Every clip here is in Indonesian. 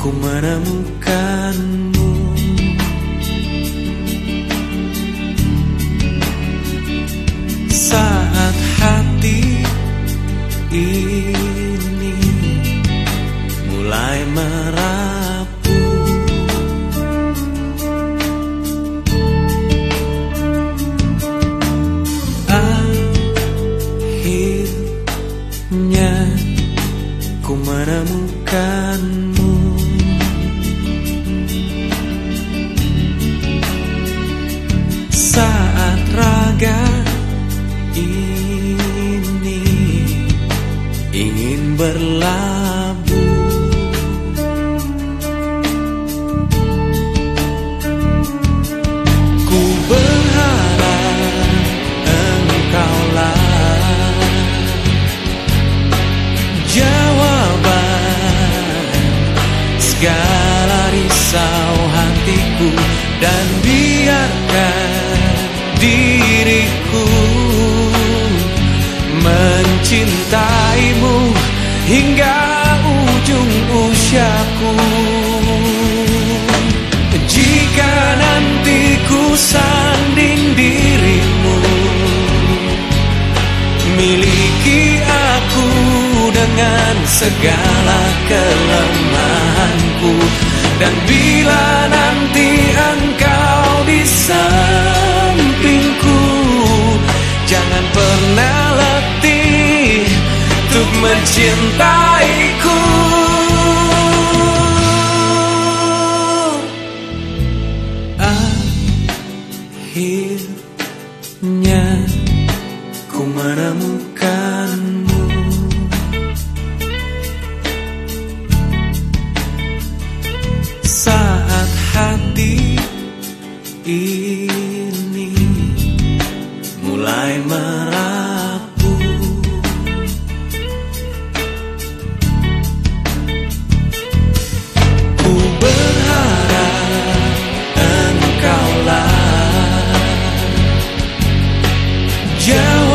ku menemukanmu. ku menemukanmu. Saat raga ini ingin berlabuh. Ku ber segala risau hatiku dan biarkan diriku mencintaimu hingga ujung usiaku. Jika nanti ku sanding dirimu miliki aku dengan segala kelemahanku dan bila nanti engkau di sampingku Jangan pernah letih Untuk mencintaiku. Akhirnya Ku menemukanmu ini mulai merapuh Ku berharap engkaulah jawaban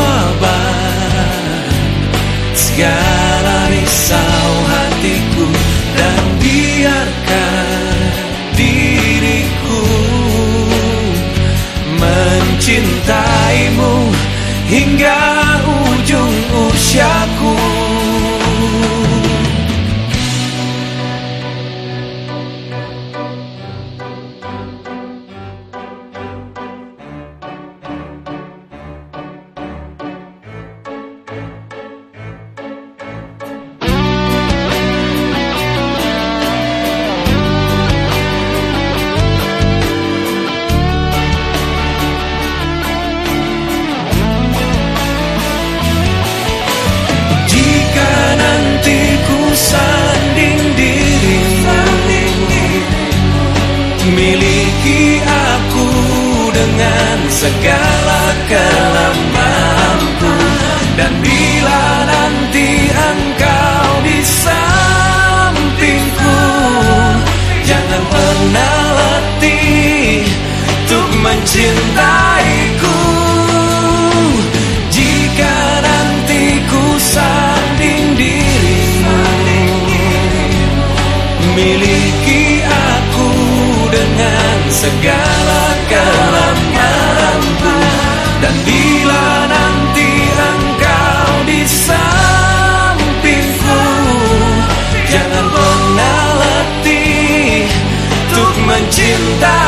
mencintaimu hingga ujung usiaku Miliki aku dengan segala kelemahanku. Dan bila cinta.